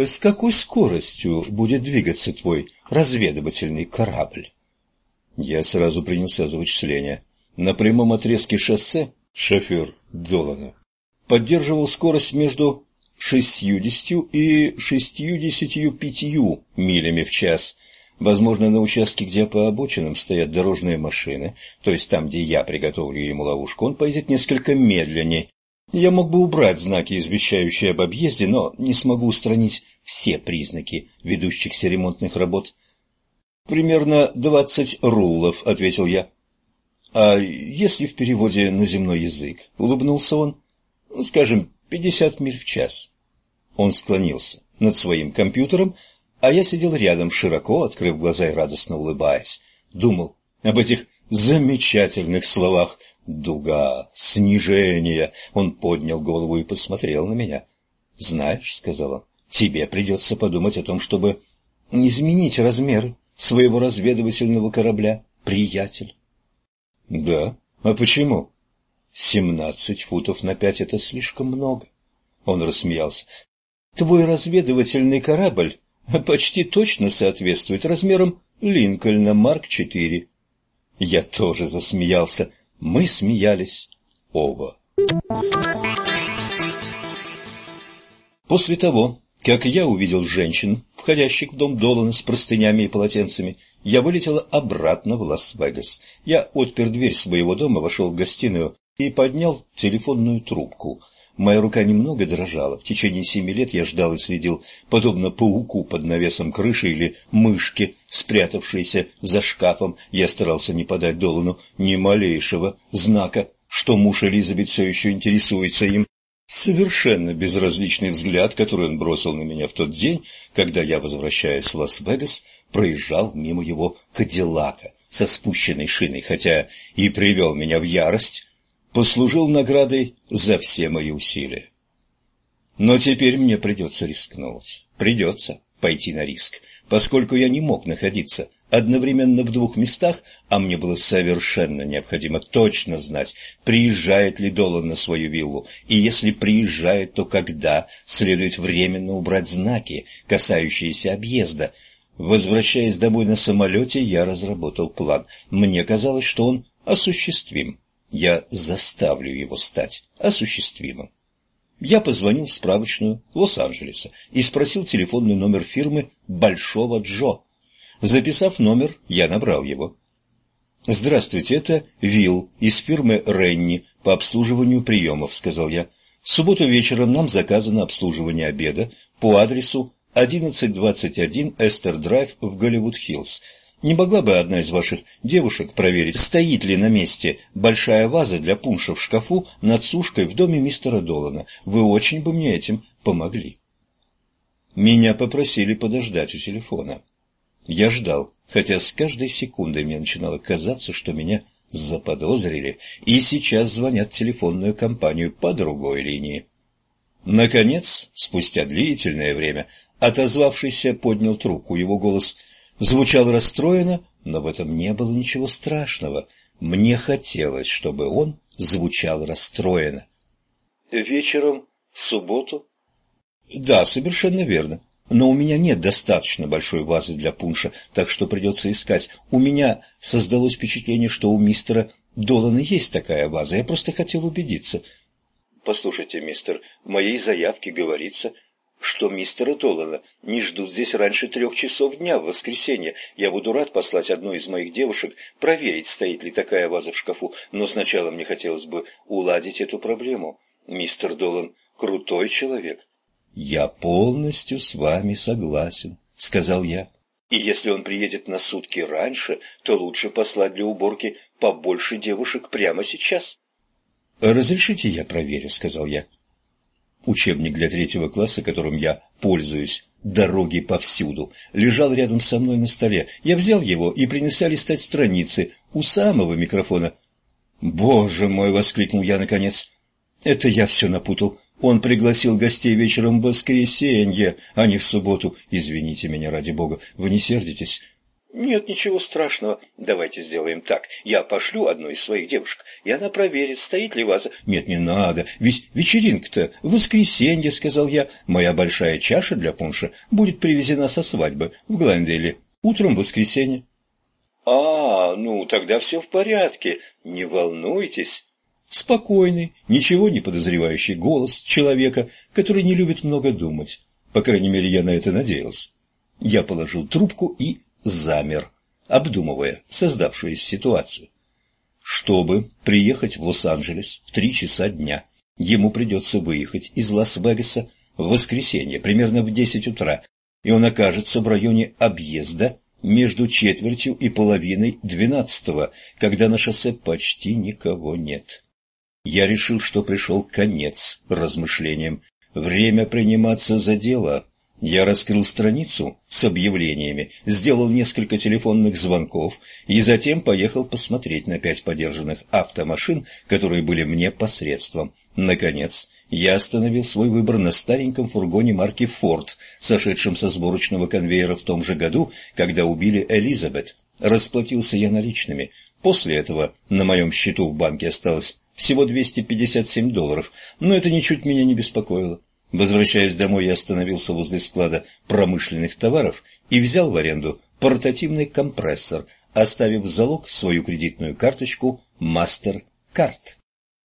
С какой скоростью будет двигаться твой разведывательный корабль? Я сразу принялся за вычисления. На прямом отрезке шоссе шофер Долана поддерживал скорость между 60 и 65 милями в час. Возможно, на участке, где по обочинам стоят дорожные машины, то есть там, где я приготовлю ему ловушку, он пойдет несколько медленнее, я мог бы убрать знаки, извещающие об объезде, но не смогу устранить все признаки ведущихся ремонтных работ. «Примерно двадцать рулов», — ответил я. «А если в переводе на земной язык?» — улыбнулся он. «Ну, «Скажем, пятьдесят миль в час». Он склонился над своим компьютером, а я сидел рядом, широко открыв глаза и радостно улыбаясь. Думал об этих замечательных словах Дуга, снижение. Он поднял голову и посмотрел на меня. Знаешь, сказал он, тебе придется подумать о том, чтобы изменить размеры своего разведывательного корабля, приятель. Да, а почему? Семнадцать футов на пять — это слишком много. Он рассмеялся. Твой разведывательный корабль почти точно соответствует размерам Линкольна Марк-4. Я тоже засмеялся. Мы смеялись оба. После того, как я увидел женщин, входящих в дом Долана с простынями и полотенцами, я вылетел обратно в Лас-Вегас. Я отпер дверь своего дома, вошел в гостиную и поднял телефонную трубку – Моя рука немного дрожала. В течение семи лет я ждал и следил, подобно пауку под навесом крыши или мышке, спрятавшейся за шкафом. Я старался не подать Долану ни малейшего знака, что муж Элизабет все еще интересуется им. Совершенно безразличный взгляд, который он бросил на меня в тот день, когда я, возвращаясь в Лас-Вегас, проезжал мимо его Кадиллака со спущенной шиной, хотя и привел меня в ярость, послужил наградой за все мои усилия. Но теперь мне придется рискнуть. Придется пойти на риск, поскольку я не мог находиться одновременно в двух местах, а мне было совершенно необходимо точно знать, приезжает ли Долан на свою виллу, и если приезжает, то когда следует временно убрать знаки, касающиеся объезда. Возвращаясь домой на самолете, я разработал план. Мне казалось, что он осуществим. Я заставлю его стать осуществимым. Я позвонил в справочную Лос-Анджелеса и спросил телефонный номер фирмы Большого Джо. Записав номер, я набрал его. «Здравствуйте, это Вилл из фирмы Ренни по обслуживанию приемов», — сказал я. «В субботу вечером нам заказано обслуживание обеда по адресу 1121 Эстер Драйв в Голливуд-Хиллз. Не могла бы одна из ваших девушек проверить, стоит ли на месте большая ваза для пунша в шкафу над сушкой в доме мистера Долана? Вы очень бы мне этим помогли. Меня попросили подождать у телефона. Я ждал, хотя с каждой секундой мне начинало казаться, что меня заподозрили, и сейчас звонят в телефонную компанию по другой линии. Наконец, спустя длительное время, отозвавшийся поднял трубку, его голос звучал расстроенно, но в этом не было ничего страшного. Мне хотелось, чтобы он звучал расстроенно. «Вечером в субботу?» «Да, совершенно верно. Но у меня нет достаточно большой вазы для пунша, так что придется искать. У меня создалось впечатление, что у мистера Долана есть такая ваза. Я просто хотел убедиться». «Послушайте, мистер, в моей заявке говорится, что мистера Долана не ждут здесь раньше трех часов дня в воскресенье. Я буду рад послать одну из моих девушек проверить, стоит ли такая ваза в шкафу, но сначала мне хотелось бы уладить эту проблему. Мистер Долан крутой человек. «Я полностью с вами согласен», — сказал я. «И если он приедет на сутки раньше, то лучше послать для уборки побольше девушек прямо сейчас». «Разрешите я проверю», — сказал я. Учебник для третьего класса, которым я пользуюсь, «Дороги повсюду», лежал рядом со мной на столе. Я взял его и принялся листать страницы у самого микрофона. «Боже мой!» — воскликнул я наконец. «Это я все напутал. Он пригласил гостей вечером в воскресенье, а не в субботу. Извините меня, ради бога, вы не сердитесь?» «Нет, ничего страшного. Давайте сделаем так. Я пошлю одну из своих девушек, и она проверит, стоит ли ваза». «Нет, не надо. Ведь вечеринка-то в воскресенье», — сказал я. «Моя большая чаша для пунша будет привезена со свадьбы в Глендейле утром в воскресенье». «А, ну, тогда все в порядке. Не волнуйтесь». Спокойный, ничего не подозревающий голос человека, который не любит много думать. По крайней мере, я на это надеялся. Я положил трубку и замер, обдумывая создавшуюся ситуацию. Чтобы приехать в Лос-Анджелес в три часа дня, ему придется выехать из Лас-Вегаса в воскресенье, примерно в десять утра, и он окажется в районе объезда между четвертью и половиной двенадцатого, когда на шоссе почти никого нет. Я решил, что пришел конец размышлениям. Время приниматься за дело. Я раскрыл страницу с объявлениями, сделал несколько телефонных звонков и затем поехал посмотреть на пять подержанных автомашин, которые были мне посредством. Наконец, я остановил свой выбор на стареньком фургоне марки «Форд», сошедшем со сборочного конвейера в том же году, когда убили Элизабет. Расплатился я наличными. После этого на моем счету в банке осталось всего 257 долларов, но это ничуть меня не беспокоило. Возвращаясь домой, я остановился возле склада промышленных товаров и взял в аренду портативный компрессор, оставив в залог свою кредитную карточку MasterCard.